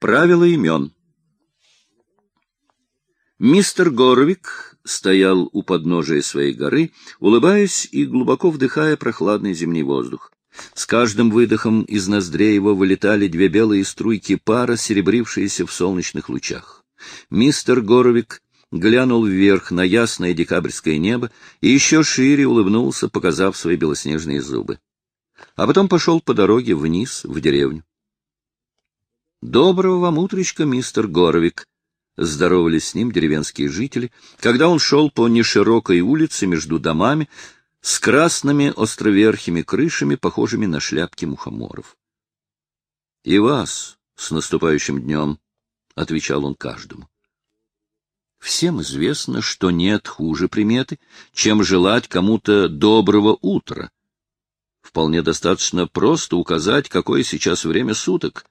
Правила имен. Мистер Горвик стоял у подножия своей горы, улыбаясь и глубоко вдыхая прохладный зимний воздух. С каждым выдохом из ноздрей его вылетали две белые струйки пара, серебрившиеся в солнечных лучах. Мистер Горовик глянул вверх на ясное декабрьское небо и еще шире улыбнулся, показав свои белоснежные зубы. А потом пошел по дороге вниз, в деревню. Доброго вам утречка, мистер Горовик, здоровались с ним деревенские жители, когда он шел по неширокой улице между домами с красными островерхими крышами, похожими на шляпки мухоморов. — И вас с наступающим днем, — отвечал он каждому. Всем известно, что нет хуже приметы, чем желать кому-то доброго утра. Вполне достаточно просто указать, какое сейчас время суток,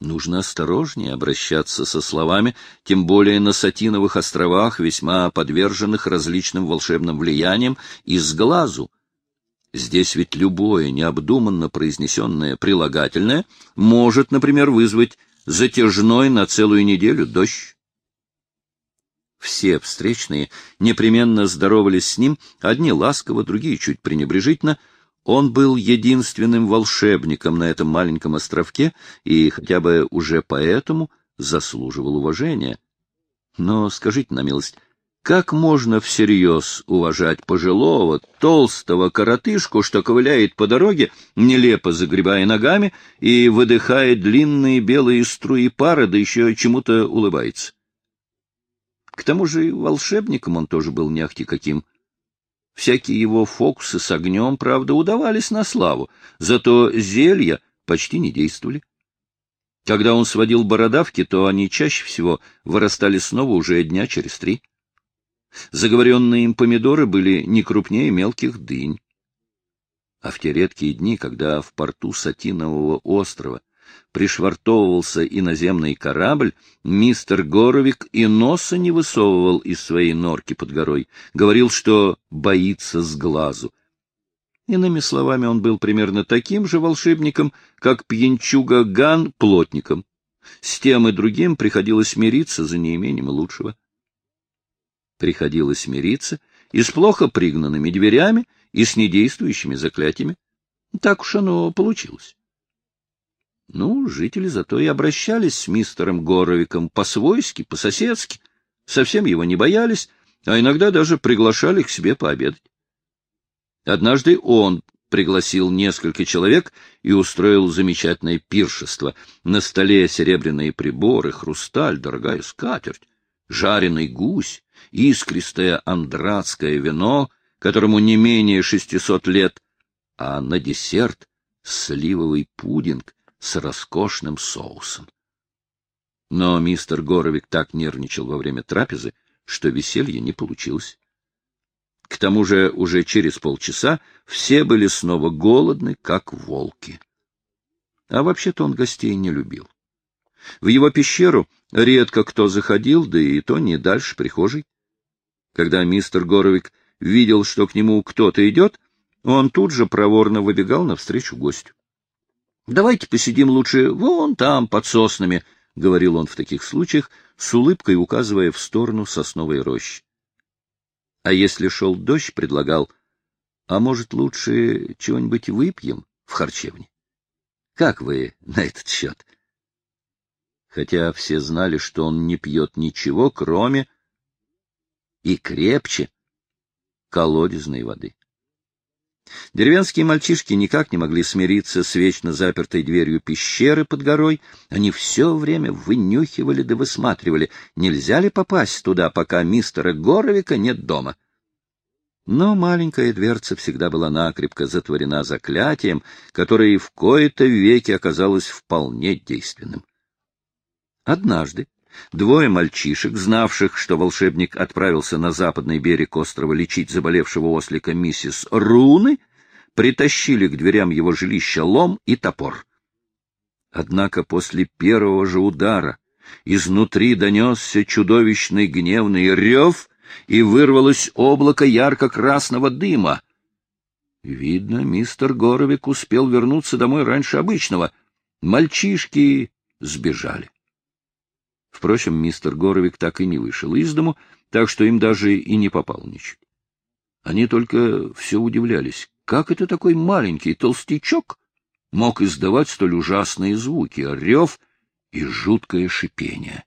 Нужно осторожнее обращаться со словами, тем более на Сатиновых островах, весьма подверженных различным волшебным влияниям, из глазу. Здесь ведь любое необдуманно произнесенное прилагательное может, например, вызвать затяжной на целую неделю дождь. Все встречные непременно здоровались с ним, одни ласково, другие чуть пренебрежительно — он был единственным волшебником на этом маленьком островке и хотя бы уже поэтому заслуживал уважения. Но скажите на милость, как можно всерьез уважать пожилого, толстого коротышку, что ковыляет по дороге, нелепо загребая ногами и выдыхая длинные белые струи пара, да еще чему-то улыбается? К тому же волшебником он тоже был не ахти каким — Всякие его фокусы с огнем, правда, удавались на славу, зато зелья почти не действовали. Когда он сводил бородавки, то они чаще всего вырастали снова уже дня через три. Заговоренные им помидоры были не крупнее мелких дынь. А в те редкие дни, когда в порту Сатинового острова пришвартовывался иноземный корабль, мистер Горовик и носа не высовывал из своей норки под горой, говорил, что боится с глазу. Иными словами, он был примерно таким же волшебником, как пьянчуга Ган плотником. С тем и другим приходилось мириться за неимением лучшего. Приходилось мириться и с плохо пригнанными дверями, и с недействующими заклятиями. Так уж оно получилось. Ну, жители зато и обращались с мистером Горовиком по-свойски, по-соседски, совсем его не боялись, а иногда даже приглашали к себе пообедать. Однажды он пригласил несколько человек и устроил замечательное пиршество. На столе серебряные приборы, хрусталь, дорогая скатерть, жареный гусь, искристое андратское вино, которому не менее шестисот лет, а на десерт сливовый пудинг с роскошным соусом. Но мистер Горовик так нервничал во время трапезы, что веселье не получилось. К тому же уже через полчаса все были снова голодны, как волки. А вообще-то он гостей не любил. В его пещеру редко кто заходил, да и то не дальше прихожей. Когда мистер Горовик видел, что к нему кто-то идет, он тут же проворно выбегал навстречу гостю. — Давайте посидим лучше вон там, под соснами, — говорил он в таких случаях, с улыбкой указывая в сторону сосновой рощи. А если шел дождь, предлагал, а может, лучше чего-нибудь выпьем в харчевне? Как вы на этот счет? Хотя все знали, что он не пьет ничего, кроме и крепче колодезной воды. Деревенские мальчишки никак не могли смириться с вечно запертой дверью пещеры под горой. Они все время вынюхивали да высматривали, нельзя ли попасть туда, пока мистера Горовика нет дома. Но маленькая дверца всегда была накрепко затворена заклятием, которое в кои-то веки оказалось вполне действенным. Однажды двое мальчишек, знавших, что волшебник отправился на западный берег острова лечить заболевшего ослика миссис Руны, притащили к дверям его жилища лом и топор. Однако после первого же удара изнутри донесся чудовищный гневный рев, и вырвалось облако ярко-красного дыма. Видно, мистер Горовик успел вернуться домой раньше обычного. Мальчишки сбежали. Впрочем, мистер Горовик так и не вышел из дому, так что им даже и не попалничать. Они только все удивлялись, как это такой маленький толстячок мог издавать столь ужасные звуки, рев и жуткое шипение.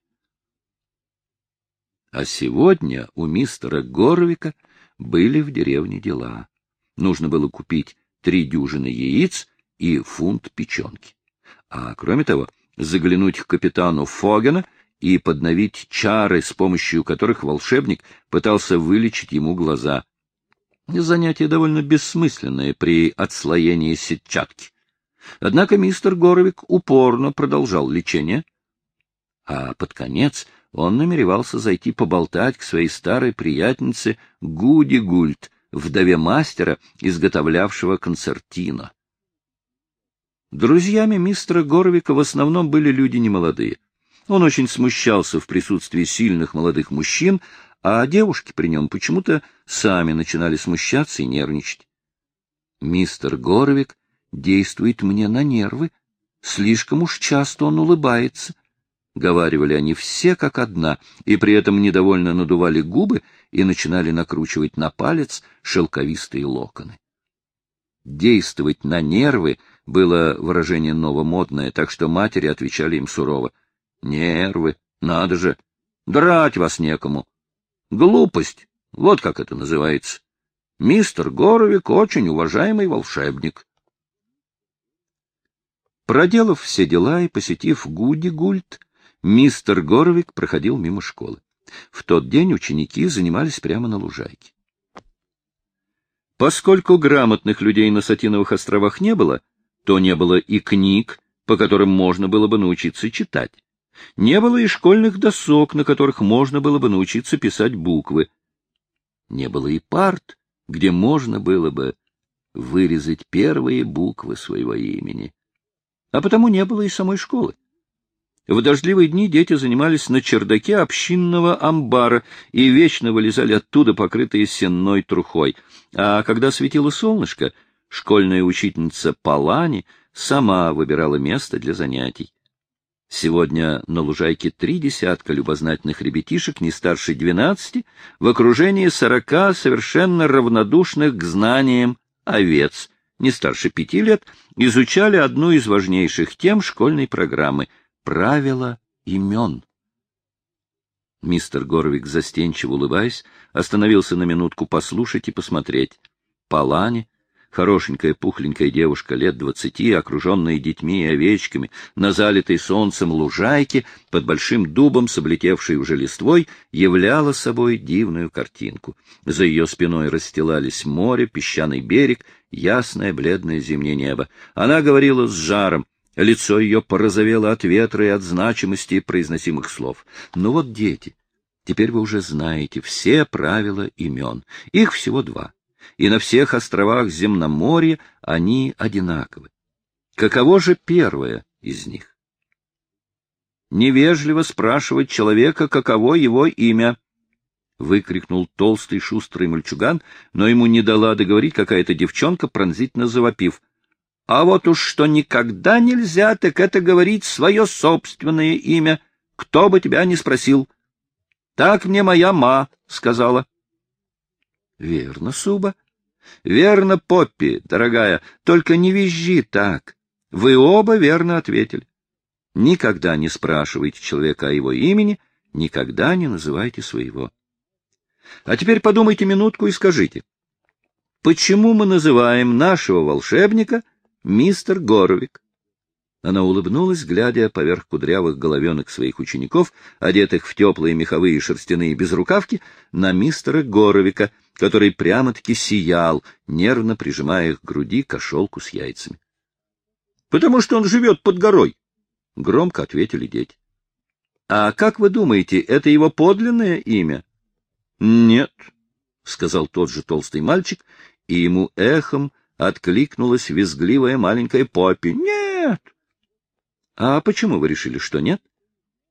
А сегодня у мистера Горовика были в деревне дела. Нужно было купить три дюжины яиц и фунт печенки. А кроме того, заглянуть к капитану Фогена и подновить чары, с помощью которых волшебник пытался вылечить ему глаза. Занятие довольно бессмысленное при отслоении сетчатки. Однако мистер Горовик упорно продолжал лечение, а под конец он намеревался зайти поболтать к своей старой приятельнице Гуди Гульт, вдове мастера, изготовлявшего концертино. Друзьями мистера Горовика в основном были люди немолодые. Он очень смущался в присутствии сильных молодых мужчин, а девушки при нем почему-то сами начинали смущаться и нервничать. Мистер Горовик действует мне на нервы, слишком уж часто он улыбается, — говаривали они все как одна, и при этом недовольно надували губы и начинали накручивать на палец шелковистые локоны. Действовать на нервы было выражение новомодное, так что матери отвечали им сурово — Нервы, надо же. Драть вас некому. Глупость, вот как это называется. Мистер Горовик очень уважаемый волшебник. Проделав все дела и посетив Гуди Гульт, мистер Горовик проходил мимо школы. В тот день ученики занимались прямо на лужайке. Поскольку грамотных людей на Сатиновых островах не было, то не было и книг, по которым можно было бы научиться читать. Не было и школьных досок, на которых можно было бы научиться писать буквы. Не было и парт, где можно было бы вырезать первые буквы своего имени. А потому не было и самой школы. В дождливые дни дети занимались на чердаке общинного амбара и вечно вылезали оттуда, покрытые сенной трухой. А когда светило солнышко, школьная учительница Палани сама выбирала место для занятий. Сегодня на лужайке три десятка любознательных ребятишек, не старше двенадцати, в окружении сорока совершенно равнодушных к знаниям овец, не старше пяти лет, изучали одну из важнейших тем школьной программы — правила имен. Мистер Горвик, застенчиво улыбаясь, остановился на минутку послушать и посмотреть. Палани, Хорошенькая пухленькая девушка лет двадцати, окруженная детьми и овечками, на залитой солнцем лужайке, под большим дубом, с облетевшей уже листвой, являла собой дивную картинку. За ее спиной расстилались море, песчаный берег, ясное бледное зимнее небо. Она говорила с жаром, лицо ее порозовело от ветра и от значимости произносимых слов. Ну вот дети, теперь вы уже знаете все правила имен. Их всего два и на всех островах Земноморья они одинаковы. Каково же первое из них? Невежливо спрашивать человека, каково его имя, — выкрикнул толстый шустрый мальчуган, но ему не дала договорить какая-то девчонка, пронзительно завопив. — А вот уж что никогда нельзя, так это говорить свое собственное имя, кто бы тебя ни спросил. — Так мне моя ма сказала. — Верно, Суба, — Верно, Поппи, дорогая, только не визжи так. Вы оба верно ответили. Никогда не спрашивайте человека о его имени, никогда не называйте своего. А теперь подумайте минутку и скажите, почему мы называем нашего волшебника мистер Горовик? Она улыбнулась, глядя поверх кудрявых головенок своих учеников, одетых в теплые меховые шерстяные безрукавки, на мистера Горовика, который прямо-таки сиял, нервно прижимая к груди кошелку с яйцами. — Потому что он живет под горой, — громко ответили дети. — А как вы думаете, это его подлинное имя? — Нет, — сказал тот же толстый мальчик, и ему эхом откликнулась визгливая маленькая Поппи. — Нет! — а почему вы решили, что нет?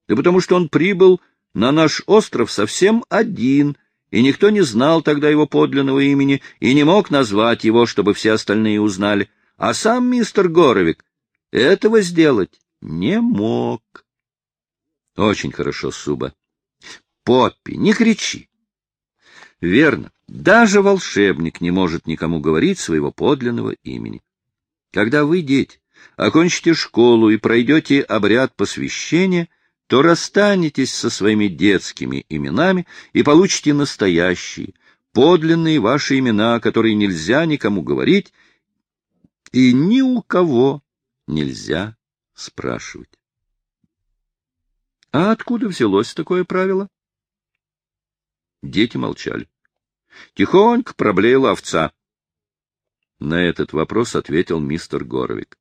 Да потому что он прибыл на наш остров совсем один, и никто не знал тогда его подлинного имени и не мог назвать его, чтобы все остальные узнали. А сам мистер Горовик этого сделать не мог. Очень хорошо, Суба. Поппи, не кричи. Верно, даже волшебник не может никому говорить своего подлинного имени. Когда вы, дети, окончите школу и пройдете обряд посвящения, то расстанетесь со своими детскими именами и получите настоящие, подлинные ваши имена, которые нельзя никому говорить и ни у кого нельзя спрашивать. А откуда взялось такое правило? Дети молчали. Тихонько проблеяла овца. На этот вопрос ответил мистер Горовик.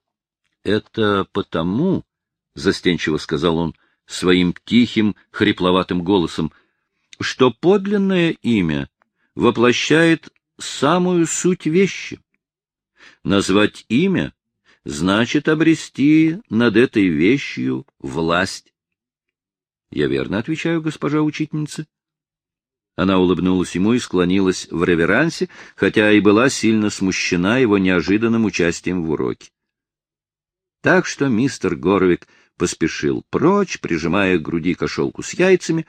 — Это потому, — застенчиво сказал он своим тихим, хрипловатым голосом, — что подлинное имя воплощает самую суть вещи. Назвать имя значит обрести над этой вещью власть. Я верно отвечаю, госпожа учительница? Она улыбнулась ему и склонилась в реверансе, хотя и была сильно смущена его неожиданным участием в уроке. Так что мистер Горовик поспешил прочь, прижимая к груди кошелку с яйцами.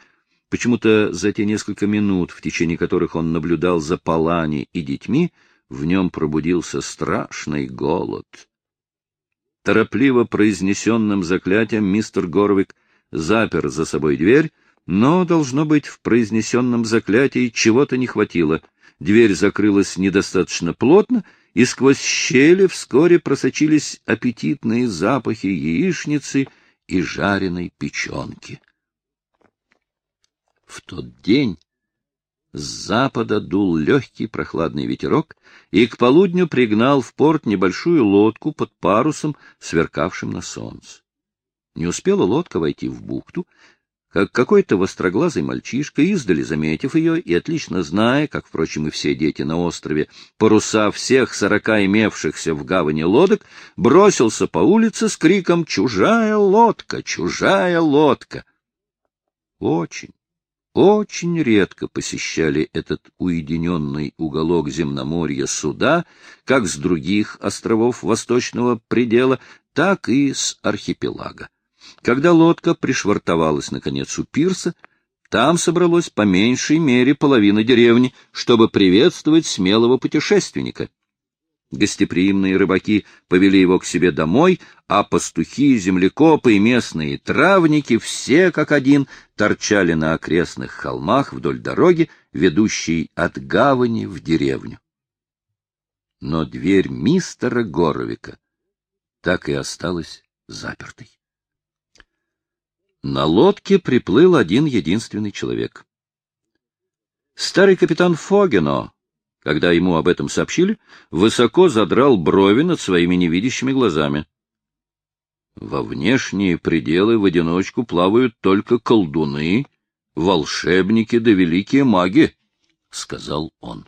Почему-то за те несколько минут, в течение которых он наблюдал за Палани и детьми, в нем пробудился страшный голод. Торопливо произнесенным заклятием мистер Горовик запер за собой дверь, но, должно быть, в произнесенном заклятии чего-то не хватило. Дверь закрылась недостаточно плотно, и сквозь щели вскоре просочились аппетитные запахи яичницы и жареной печенки. В тот день с запада дул легкий прохладный ветерок, и к полудню пригнал в порт небольшую лодку под парусом, сверкавшим на солнце. Не успела лодка войти в бухту, как какой-то востроглазый мальчишка, издали заметив ее и отлично зная, как, впрочем, и все дети на острове, паруса всех сорока имевшихся в гавани лодок, бросился по улице с криком «Чужая лодка! Чужая лодка!». Очень, очень редко посещали этот уединенный уголок земноморья суда, как с других островов восточного предела, так и с архипелага. Когда лодка пришвартовалась, наконец, у пирса, там собралось по меньшей мере половина деревни, чтобы приветствовать смелого путешественника. Гостеприимные рыбаки повели его к себе домой, а пастухи, землекопы и местные травники все как один торчали на окрестных холмах вдоль дороги, ведущей от гавани в деревню. Но дверь мистера Горовика так и осталась запертой. На лодке приплыл один единственный человек. Старый капитан Фогено, когда ему об этом сообщили, высоко задрал брови над своими невидящими глазами. Во внешние пределы в одиночку плавают только колдуны, волшебники да великие маги, — сказал он.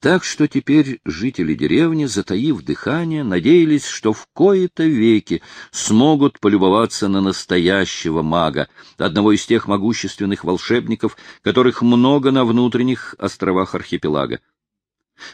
Так что теперь жители деревни, затаив дыхание, надеялись, что в кои-то веки смогут полюбоваться на настоящего мага, одного из тех могущественных волшебников, которых много на внутренних островах архипелага.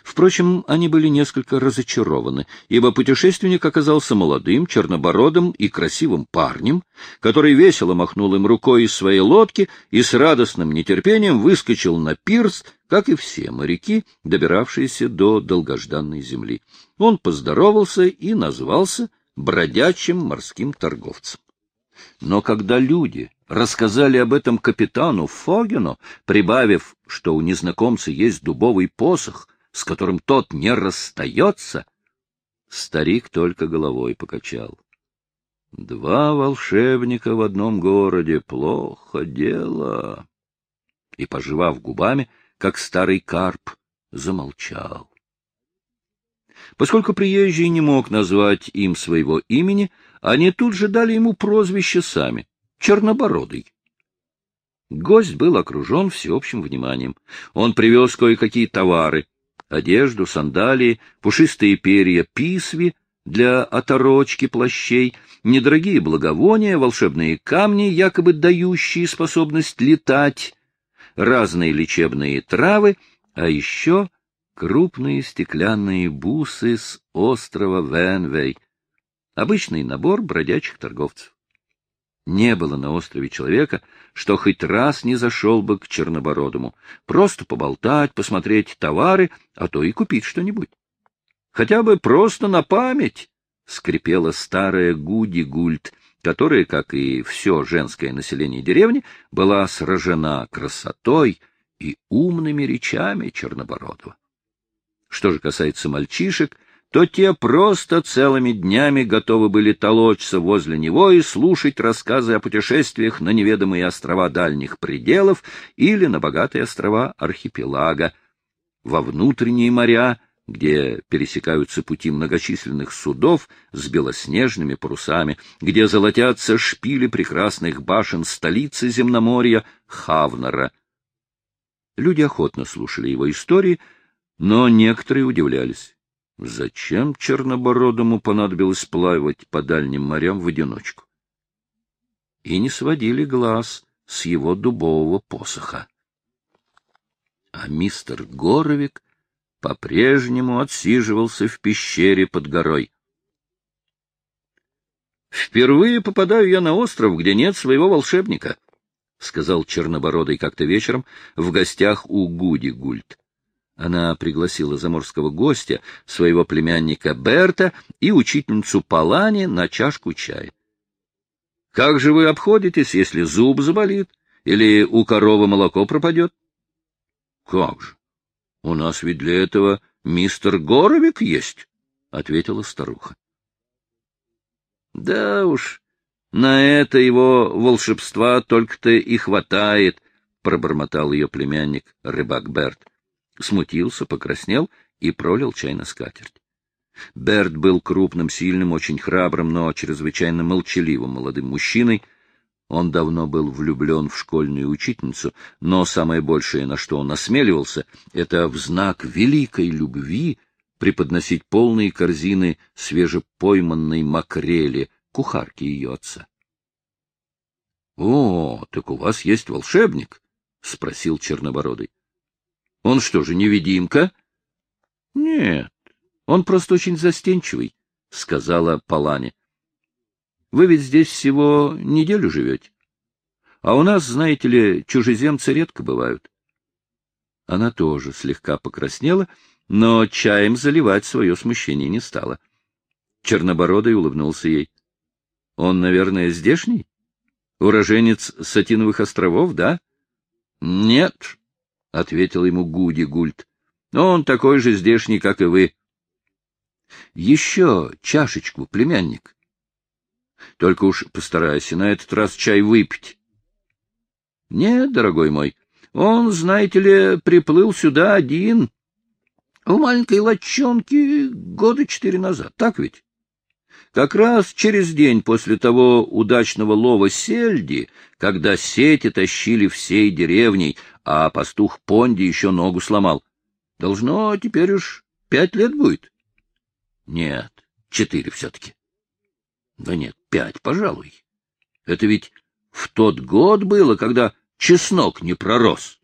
Впрочем, они были несколько разочарованы, ибо путешественник оказался молодым, чернобородым и красивым парнем, который весело махнул им рукой из своей лодки и с радостным нетерпением выскочил на пирс, как и все моряки, добиравшиеся до долгожданной земли. Он поздоровался и назвался бродячим морским торговцем. Но когда люди рассказали об этом капитану Фогену, прибавив, что у незнакомца есть дубовый посох — с которым тот не расстается, старик только головой покачал. Два волшебника в одном городе — плохо дело. И, пожевав губами, как старый карп, замолчал. Поскольку приезжий не мог назвать им своего имени, они тут же дали ему прозвище сами — Чернобородый. Гость был окружен всеобщим вниманием. Он привез кое-какие товары — одежду, сандалии, пушистые перья писви для оторочки плащей, недорогие благовония, волшебные камни, якобы дающие способность летать, разные лечебные травы, а еще крупные стеклянные бусы с острова Венвей, обычный набор бродячих торговцев. Не было на острове человека, что хоть раз не зашел бы к Чернобородому, просто поболтать, посмотреть товары, а то и купить что-нибудь. Хотя бы просто на память, — скрипела старая Гуди Гульт, которая, как и все женское население деревни, была сражена красотой и умными речами Чернобородова. Что же касается мальчишек, то те просто целыми днями готовы были толочься возле него и слушать рассказы о путешествиях на неведомые острова дальних пределов или на богатые острова архипелага, во внутренние моря, где пересекаются пути многочисленных судов с белоснежными парусами, где золотятся шпили прекрасных башен столицы земноморья Хавнера. Люди охотно слушали его истории, но некоторые удивлялись. Зачем Чернобородому понадобилось плавать по дальним морям в одиночку? И не сводили глаз с его дубового посоха. А мистер Горовик по-прежнему отсиживался в пещере под горой. «Впервые попадаю я на остров, где нет своего волшебника», — сказал Чернобородый как-то вечером в гостях у Гуди Гульт. Она пригласила заморского гостя, своего племянника Берта и учительницу Палани на чашку чая. — Как же вы обходитесь, если зуб заболит или у коровы молоко пропадет? — Как же? У нас ведь для этого мистер Горовик есть, — ответила старуха. — Да уж, на это его волшебства только-то и хватает, — пробормотал ее племянник, рыбак Берт смутился, покраснел и пролил чай на скатерть. Берт был крупным, сильным, очень храбрым, но чрезвычайно молчаливым молодым мужчиной. Он давно был влюблен в школьную учительницу, но самое большее, на что он осмеливался, это в знак великой любви преподносить полные корзины свежепойманной макрели, кухарки ее отца. — О, так у вас есть волшебник? — спросил Чернобородый. Он что же, невидимка? — Нет, он просто очень застенчивый, — сказала Палани. — Вы ведь здесь всего неделю живете. А у нас, знаете ли, чужеземцы редко бывают. Она тоже слегка покраснела, но чаем заливать свое смущение не стала. Чернобородый улыбнулся ей. — Он, наверное, здешний? Уроженец Сатиновых островов, да? — Нет, — ответил ему Гуди Гульт. — Он такой же здешний, как и вы. — Еще чашечку, племянник. Только уж постарайся на этот раз чай выпить. — Нет, дорогой мой, он, знаете ли, приплыл сюда один, в маленькой лодчонке года четыре назад, так ведь? Как раз через день после того удачного лова сельди, когда сети тащили всей деревней, а пастух Понди еще ногу сломал. Должно теперь уж пять лет будет. Нет, четыре все-таки. Да нет, пять, пожалуй. Это ведь в тот год было, когда чеснок не пророс.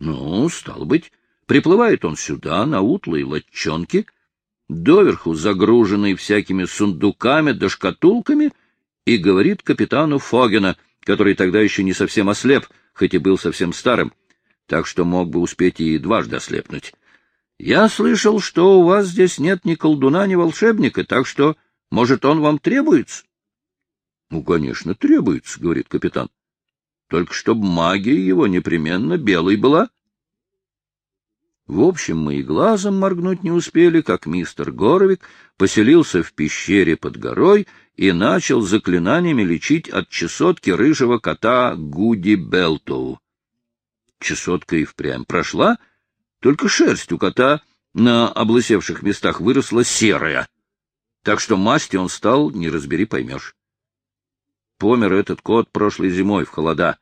Ну, стало быть, приплывает он сюда, на утлой лодчонке, доверху загруженный всякими сундуками да шкатулками, и говорит капитану Фогена, который тогда еще не совсем ослеп, хоть и был совсем старым, так что мог бы успеть и дважды ослепнуть. Я слышал, что у вас здесь нет ни колдуна, ни волшебника, так что, может, он вам требуется? — Ну, конечно, требуется, — говорит капитан. — Только чтобы магия его непременно белой была. В общем, мы и глазом моргнуть не успели, как мистер Горовик поселился в пещере под горой и начал заклинаниями лечить от чесотки рыжего кота Гуди Белтоу. Чесотка и впрямь прошла, только шерсть у кота на облысевших местах выросла серая, так что масти он стал, не разбери, поймешь. Помер этот кот прошлой зимой в холода.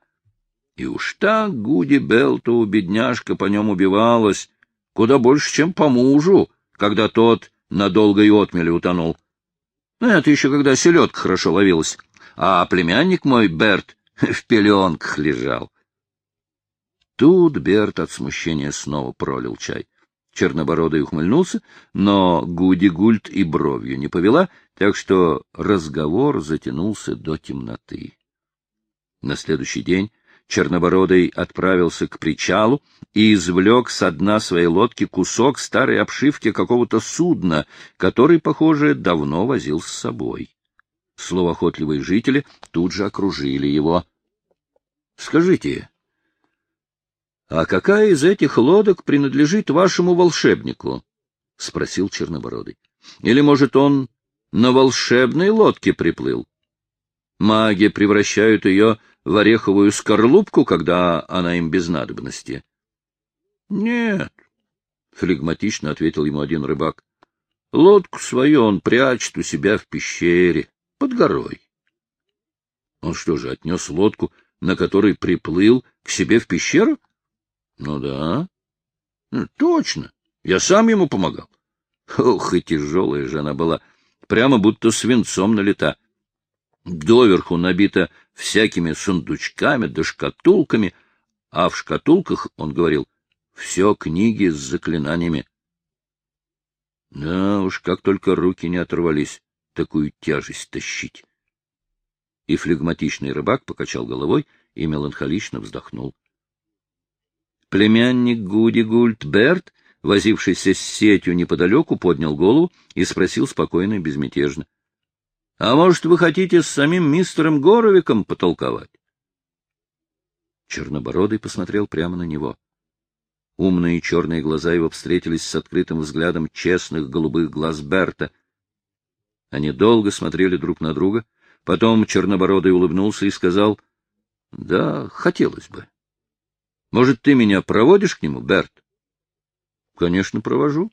И уж так Гуди Белту, бедняжка, по нем убивалась, куда больше, чем по мужу, когда тот на долгой отмеле утонул. Ну, это еще когда селедка хорошо ловилась, а племянник мой, Берт, в пеленках лежал. Тут Берт от смущения снова пролил чай. Чернобородый ухмыльнулся, но Гуди Гульт и бровью не повела, так что разговор затянулся до темноты. На следующий день Чернобородый отправился к причалу и извлек с дна своей лодки кусок старой обшивки какого-то судна, который, похоже, давно возил с собой. Словоохотливые жители тут же окружили его. — Скажите, а какая из этих лодок принадлежит вашему волшебнику? — спросил Чернобородый. — Или, может, он на волшебной лодке приплыл? Маги превращают ее в ореховую скорлупку, когда она им без надобности. — Нет, — флегматично ответил ему один рыбак. — Лодку свою он прячет у себя в пещере, под горой. Он что же, отнес лодку, на которой приплыл, к себе в пещеру? — Ну да. Точно. Я сам ему помогал. Ох, и тяжелая же она была, прямо будто свинцом налита доверху набита всякими сундучками да шкатулками, а в шкатулках, он говорил, все книги с заклинаниями. Да уж, как только руки не оторвались, такую тяжесть тащить. И флегматичный рыбак покачал головой и меланхолично вздохнул. Племянник Гуди Гульт Берт, возившийся с сетью неподалеку, поднял голову и спросил спокойно и безмятежно. А может, вы хотите с самим мистером Горовиком потолковать? Чернобородый посмотрел прямо на него. Умные черные глаза его встретились с открытым взглядом честных голубых глаз Берта. Они долго смотрели друг на друга. Потом Чернобородый улыбнулся и сказал, — Да, хотелось бы. — Может, ты меня проводишь к нему, Берт? — Конечно, провожу.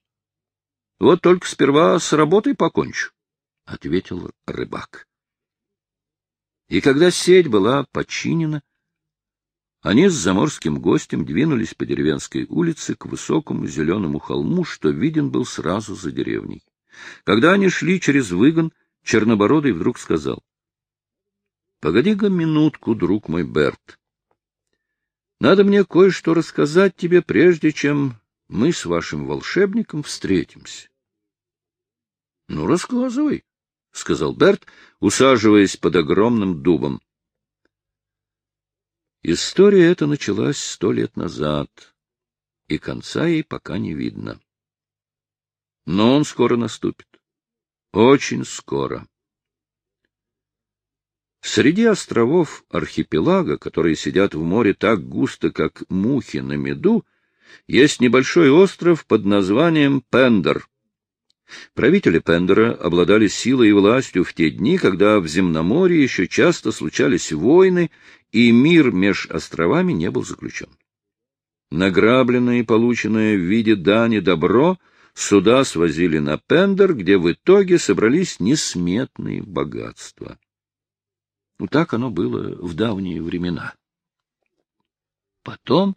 Вот только сперва с работой покончу. — ответил рыбак. И когда сеть была починена, они с заморским гостем двинулись по деревенской улице к высокому зеленому холму, что виден был сразу за деревней. Когда они шли через выгон, Чернобородый вдруг сказал. — Погоди-ка минутку, друг мой Берт. Надо мне кое-что рассказать тебе, прежде чем мы с вашим волшебником встретимся. — Ну, рассказывай, — сказал Берт, усаживаясь под огромным дубом. История эта началась сто лет назад, и конца ей пока не видно. Но он скоро наступит. Очень скоро. Среди островов архипелага, которые сидят в море так густо, как мухи на меду, есть небольшой остров под названием Пендер — Правители Пендера обладали силой и властью в те дни, когда в земноморье еще часто случались войны, и мир меж островами не был заключен. Награбленное и полученное в виде дани добро суда свозили на Пендер, где в итоге собрались несметные богатства. Ну, так оно было в давние времена. Потом,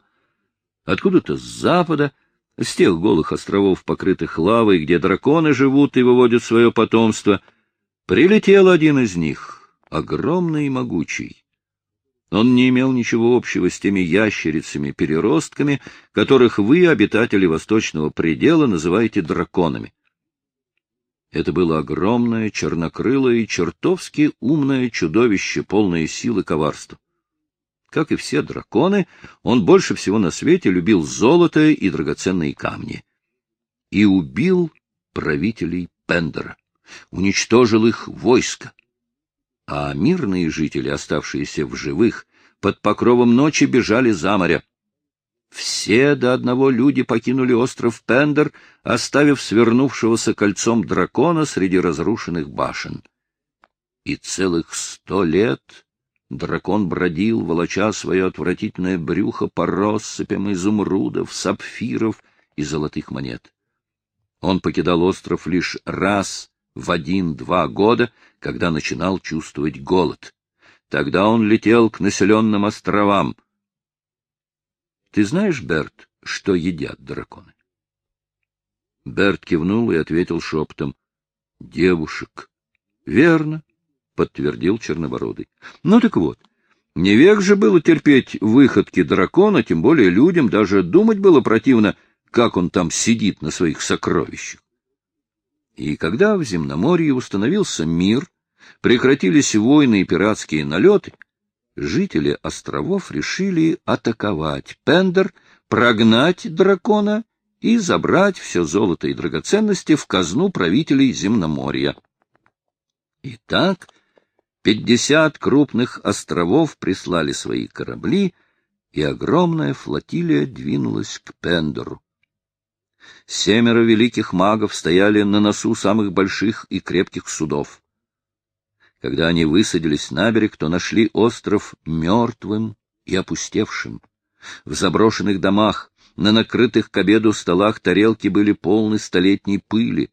откуда-то с запада, с тех голых островов, покрытых лавой, где драконы живут и выводят свое потомство, прилетел один из них, огромный и могучий. Он не имел ничего общего с теми ящерицами-переростками, которых вы, обитатели восточного предела, называете драконами. Это было огромное, чернокрылое и чертовски умное чудовище, полное силы коварства. Как и все драконы, он больше всего на свете любил золото и драгоценные камни. И убил правителей Пендера, уничтожил их войско. А мирные жители, оставшиеся в живых, под покровом ночи бежали за моря. Все до одного люди покинули остров Пендер, оставив свернувшегося кольцом дракона среди разрушенных башен. И целых сто лет Дракон бродил, волоча свое отвратительное брюхо по россыпям изумрудов, сапфиров и золотых монет. Он покидал остров лишь раз в один-два года, когда начинал чувствовать голод. Тогда он летел к населенным островам. Ты знаешь, Берт, что едят драконы? Берт кивнул и ответил шепотом. — Девушек. — Верно подтвердил Чернобородый. Ну так вот, не век же было терпеть выходки дракона, тем более людям даже думать было противно, как он там сидит на своих сокровищах. И когда в земноморье установился мир, прекратились войны и пиратские налеты, жители островов решили атаковать Пендер, прогнать дракона и забрать все золото и драгоценности в казну правителей Земноморья. Итак, пятьдесят крупных островов прислали свои корабли, и огромная флотилия двинулась к Пендеру. Семеро великих магов стояли на носу самых больших и крепких судов. Когда они высадились на берег, то нашли остров мертвым и опустевшим. В заброшенных домах, на накрытых к обеду столах тарелки были полны столетней пыли.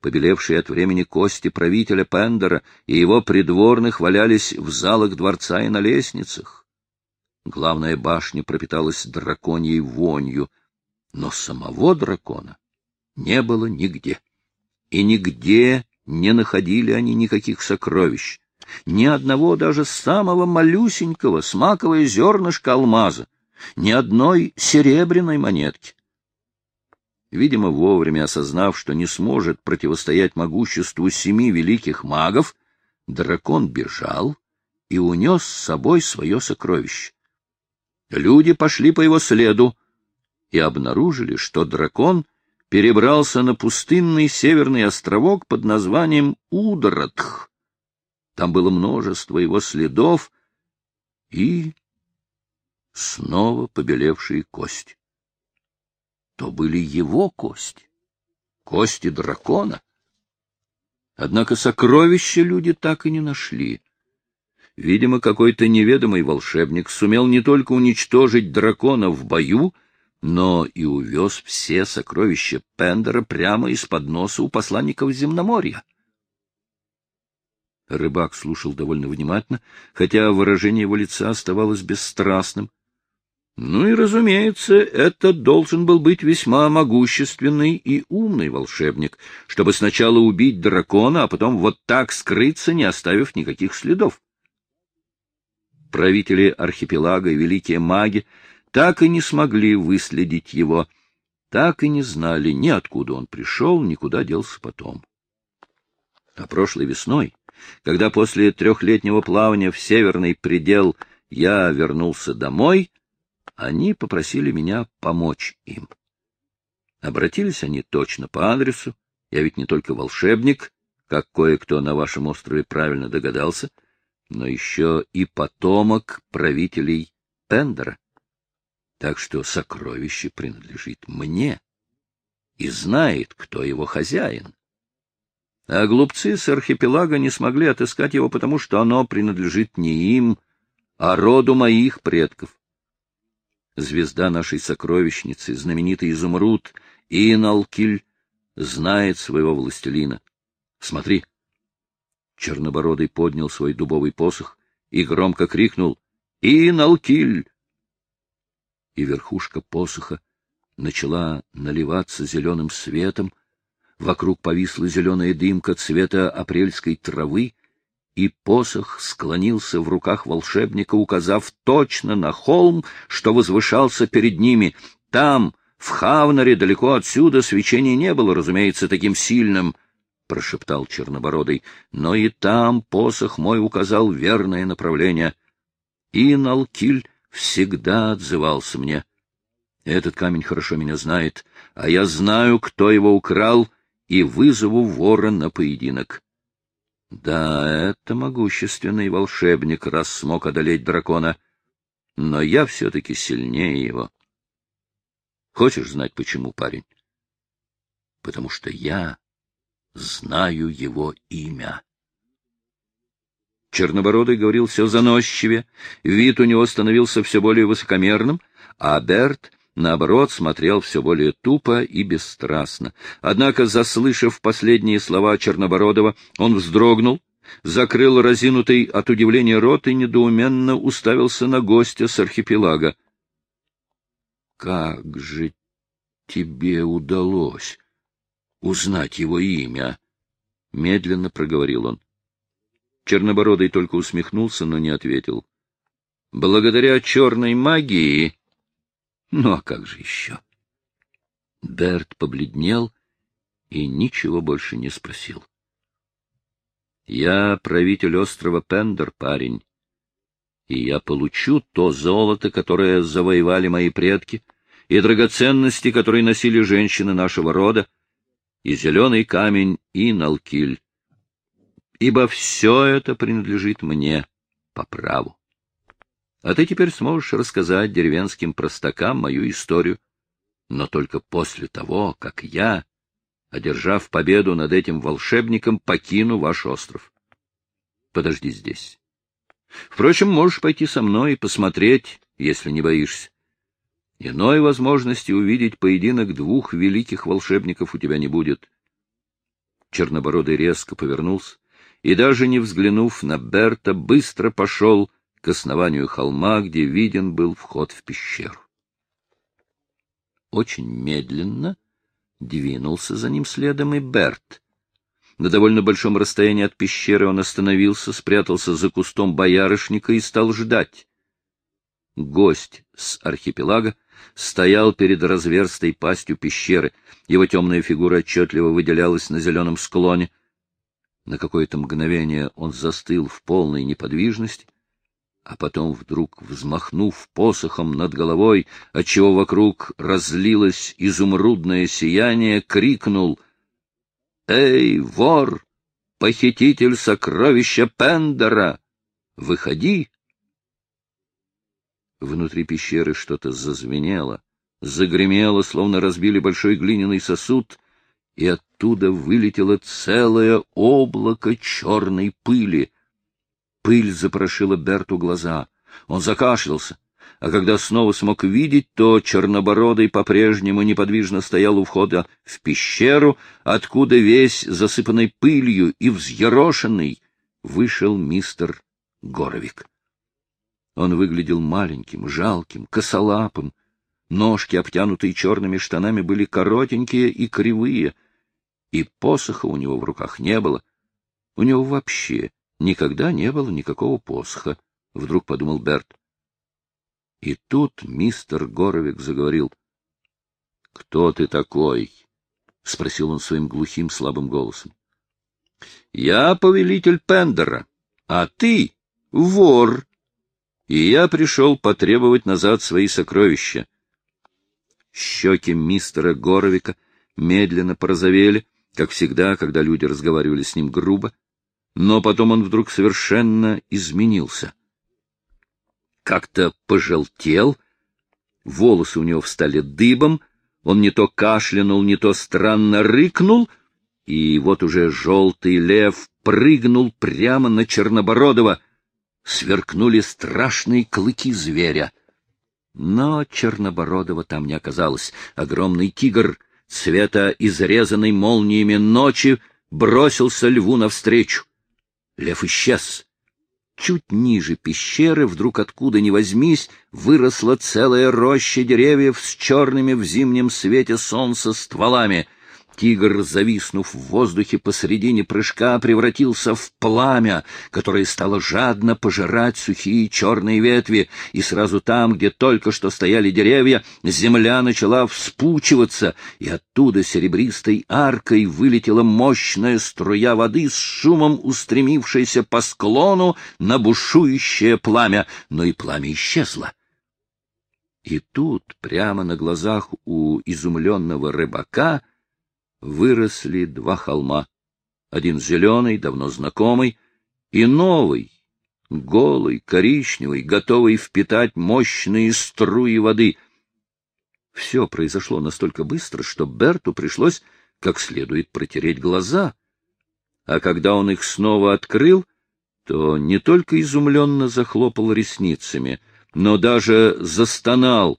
Побелевшие от времени кости правителя Пендера и его придворных валялись в залах дворца и на лестницах. Главная башня пропиталась драконьей вонью, но самого дракона не было нигде. И нигде не находили они никаких сокровищ, ни одного даже самого малюсенького смаковое зернышко алмаза, ни одной серебряной монетки. Видимо, вовремя осознав, что не сможет противостоять могуществу семи великих магов, дракон бежал и унес с собой свое сокровище. Люди пошли по его следу и обнаружили, что дракон — перебрался на пустынный северный островок под названием Удоротх. Там было множество его следов и снова побелевшие кости. То были его кости, кости дракона. Однако сокровища люди так и не нашли. Видимо, какой-то неведомый волшебник сумел не только уничтожить дракона в бою, но и увез все сокровища Пендера прямо из-под носа у посланников Земноморья. Рыбак слушал довольно внимательно, хотя выражение его лица оставалось бесстрастным. Ну и, разумеется, это должен был быть весьма могущественный и умный волшебник, чтобы сначала убить дракона, а потом вот так скрыться, не оставив никаких следов. Правители архипелага и великие маги так и не смогли выследить его, так и не знали ни откуда он пришел, ни куда делся потом. А прошлой весной, когда после трехлетнего плавания в северный предел я вернулся домой, они попросили меня помочь им. Обратились они точно по адресу, я ведь не только волшебник, как кое-кто на вашем острове правильно догадался, но еще и потомок правителей Пендера так что сокровище принадлежит мне и знает, кто его хозяин. А глупцы с архипелага не смогли отыскать его, потому что оно принадлежит не им, а роду моих предков. Звезда нашей сокровищницы, знаменитый изумруд Иналкиль, знает своего властелина. Смотри. Чернобородый поднял свой дубовый посох и громко крикнул «Иналкиль!» и верхушка посоха начала наливаться зеленым светом, вокруг повисла зеленая дымка цвета апрельской травы, и посох склонился в руках волшебника, указав точно на холм, что возвышался перед ними. Там, в Хавнаре, далеко отсюда, свечение не было, разумеется, таким сильным, — прошептал Чернобородый, — но и там посох мой указал верное направление. И Налкиль всегда отзывался мне. Этот камень хорошо меня знает, а я знаю, кто его украл, и вызову вора на поединок. Да, это могущественный волшебник, раз смог одолеть дракона, но я все-таки сильнее его. Хочешь знать, почему, парень? Потому что я знаю его имя. Чернобородый говорил все заносчивее, вид у него становился все более высокомерным, а Берт, наоборот, смотрел все более тупо и бесстрастно. Однако, заслышав последние слова Чернобородова, он вздрогнул, закрыл разинутый от удивления рот и недоуменно уставился на гостя с архипелага. — Как же тебе удалось узнать его имя? — медленно проговорил он. Чернобородый только усмехнулся, но не ответил. — Благодаря черной магии... Ну, а как же еще? Берт побледнел и ничего больше не спросил. — Я правитель острова Пендер, парень. и я получу то золото, которое завоевали мои предки, и драгоценности, которые носили женщины нашего рода, и зеленый камень, и налкиль. Ибо все это принадлежит мне по праву. А ты теперь сможешь рассказать деревенским простакам мою историю, но только после того, как я, одержав победу над этим волшебником, покину ваш остров. Подожди здесь. Впрочем, можешь пойти со мной и посмотреть, если не боишься. Иной возможности увидеть поединок двух великих волшебников у тебя не будет. Чернобородый резко повернулся и, даже не взглянув на Берта, быстро пошел к основанию холма, где виден был вход в пещеру. Очень медленно двинулся за ним следом и Берт. На довольно большом расстоянии от пещеры он остановился, спрятался за кустом боярышника и стал ждать. Гость с архипелага стоял перед разверстой пастью пещеры. Его темная фигура отчетливо выделялась на зеленом склоне. На какое-то мгновение он застыл в полной неподвижности, а потом, вдруг взмахнув посохом над головой, отчего вокруг разлилось изумрудное сияние, крикнул «Эй, вор, похититель сокровища Пендера, выходи!» Внутри пещеры что-то зазвенело, загремело, словно разбили большой глиняный сосуд, и оттуда вылетело целое облако черной пыли. Пыль запрошила Берту глаза. Он закашлялся, а когда снова смог видеть, то Чернобородый по-прежнему неподвижно стоял у входа в пещеру, откуда весь засыпанный пылью и взъерошенный вышел мистер Горовик. Он выглядел маленьким, жалким, косолапым. Ножки, обтянутые черными штанами, были коротенькие и кривые, и посоха у него в руках не было. У него вообще никогда не было никакого посоха, — вдруг подумал Берт. И тут мистер Горовик заговорил. — Кто ты такой? — спросил он своим глухим слабым голосом. — Я повелитель Пендера, а ты — вор, и я пришел потребовать назад свои сокровища. Щеки мистера Горовика медленно порозовели, как всегда, когда люди разговаривали с ним грубо, но потом он вдруг совершенно изменился. Как-то пожелтел, волосы у него встали дыбом, он не то кашлянул, не то странно рыкнул, и вот уже желтый лев прыгнул прямо на Чернобородова — сверкнули страшные клыки зверя. Но Чернобородова там не оказалось. Огромный тигр, цвета изрезанной молниями ночи, бросился льву навстречу. Лев исчез. Чуть ниже пещеры, вдруг откуда ни возьмись, выросла целая роща деревьев с черными в зимнем свете солнца стволами — Тигр, зависнув в воздухе посредине прыжка, превратился в пламя, которое стало жадно пожирать сухие черные ветви, и сразу там, где только что стояли деревья, земля начала вспучиваться, и оттуда серебристой аркой вылетела мощная струя воды с шумом устремившаяся по склону на бушующее пламя, но и пламя исчезло. И тут, прямо на глазах у изумленного рыбака, выросли два холма. Один зеленый, давно знакомый, и новый, голый, коричневый, готовый впитать мощные струи воды. Все произошло настолько быстро, что Берту пришлось как следует протереть глаза. А когда он их снова открыл, то не только изумленно захлопал ресницами, но даже застонал.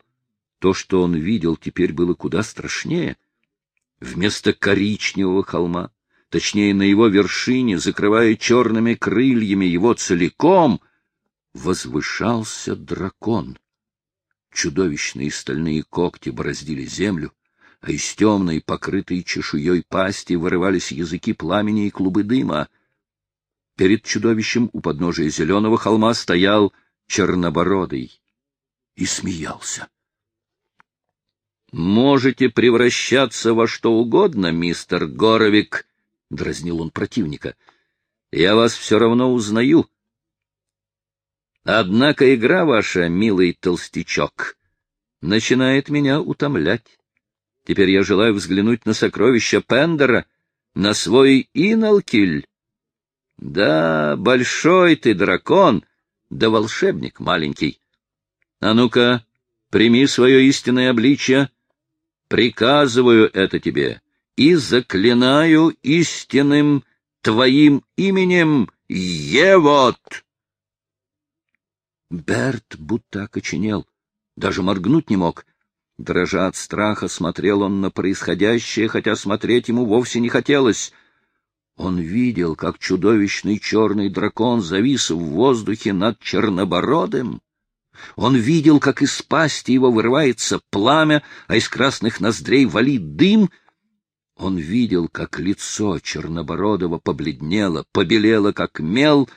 То, что он видел, теперь было куда страшнее — Вместо коричневого холма, точнее, на его вершине, закрывая черными крыльями его целиком, возвышался дракон. Чудовищные стальные когти бороздили землю, а из темной, покрытой чешуей пасти вырывались языки пламени и клубы дыма. Перед чудовищем у подножия зеленого холма стоял чернобородый и смеялся. — Можете превращаться во что угодно, мистер Горовик, — дразнил он противника. — Я вас все равно узнаю. Однако игра ваша, милый толстячок, начинает меня утомлять. Теперь я желаю взглянуть на сокровища Пендера, на свой Иналкиль. Да, большой ты дракон, да волшебник маленький. А ну-ка, прими свое истинное обличье. Приказываю это тебе и заклинаю истинным твоим именем Евот. Берт будто окоченел, даже моргнуть не мог. Дрожа от страха, смотрел он на происходящее, хотя смотреть ему вовсе не хотелось. Он видел, как чудовищный черный дракон завис в воздухе над Чернобородым. Он видел, как из пасти его вырывается пламя, а из красных ноздрей валит дым. Он видел, как лицо Чернобородова побледнело, побелело, как мел,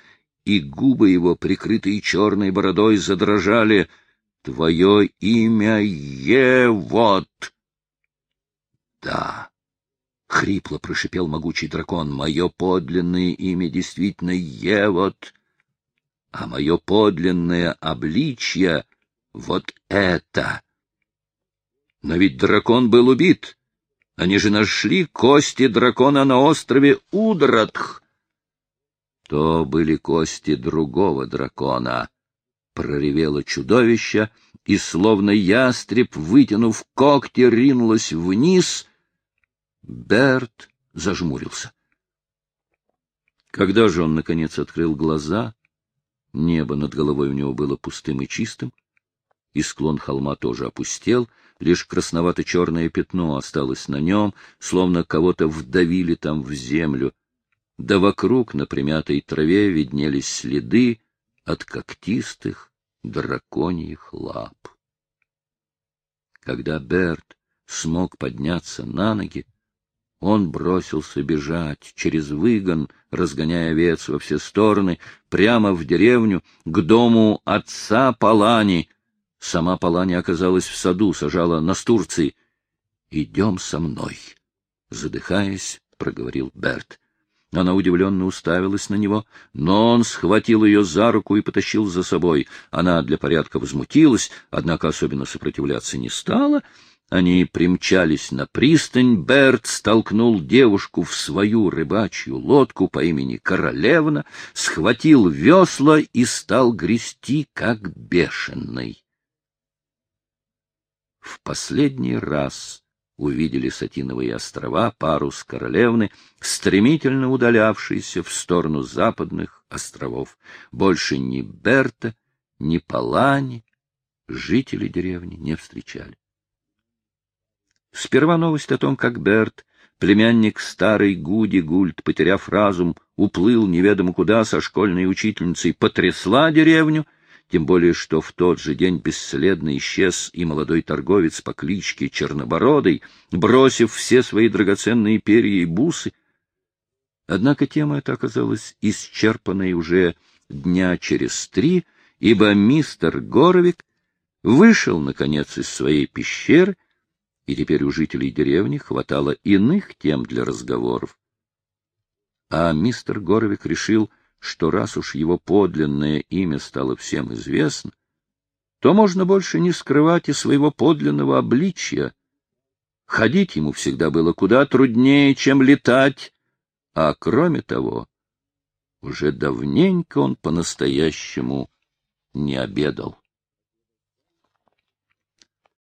и губы его, прикрытые черной бородой, задрожали. «Твое имя Евот!» «Да!» — хрипло прошипел могучий дракон. «Мое подлинное имя действительно Евот, а мое подлинное обличье — вот это!» Но ведь дракон был убит. Они же нашли кости дракона на острове Удратх. То были кости другого дракона. Проревело чудовище, и, словно ястреб, вытянув когти, ринулось вниз. Берт зажмурился. Когда же он, наконец, открыл глаза, небо над головой у него было пустым и чистым, и склон холма тоже опустел, лишь красновато-черное пятно осталось на нем, словно кого-то вдавили там в землю, да вокруг на примятой траве виднелись следы от когтистых драконьих лап. Когда Берт смог подняться на ноги, он бросился бежать через выгон, разгоняя овец во все стороны, прямо в деревню, к дому отца Палани. Сама Палани оказалась в саду, сажала настурции. — Идем со мной, — задыхаясь, проговорил Берт. Она удивленно уставилась на него, но он схватил ее за руку и потащил за собой. Она для порядка возмутилась, однако особенно сопротивляться не стала. Они примчались на пристань, Берт столкнул девушку в свою рыбачью лодку по имени Королевна, схватил весла и стал грести, как бешеный. В последний раз увидели Сатиновые острова, парус королевны, стремительно удалявшийся в сторону западных островов. Больше ни Берта, ни Палани жители деревни не встречали. Сперва новость о том, как Берт, племянник старой Гуди Гульт, потеряв разум, уплыл неведомо куда со школьной учительницей, потрясла деревню — тем более что в тот же день бесследно исчез и молодой торговец по кличке Чернобородый, бросив все свои драгоценные перья и бусы. Однако тема эта оказалась исчерпанной уже дня через три, ибо мистер Горовик вышел, наконец, из своей пещеры, и теперь у жителей деревни хватало иных тем для разговоров. А мистер Горовик решил — что раз уж его подлинное имя стало всем известно, то можно больше не скрывать и своего подлинного обличия. Ходить ему всегда было куда труднее, чем летать, а кроме того, уже давненько он по-настоящему не обедал.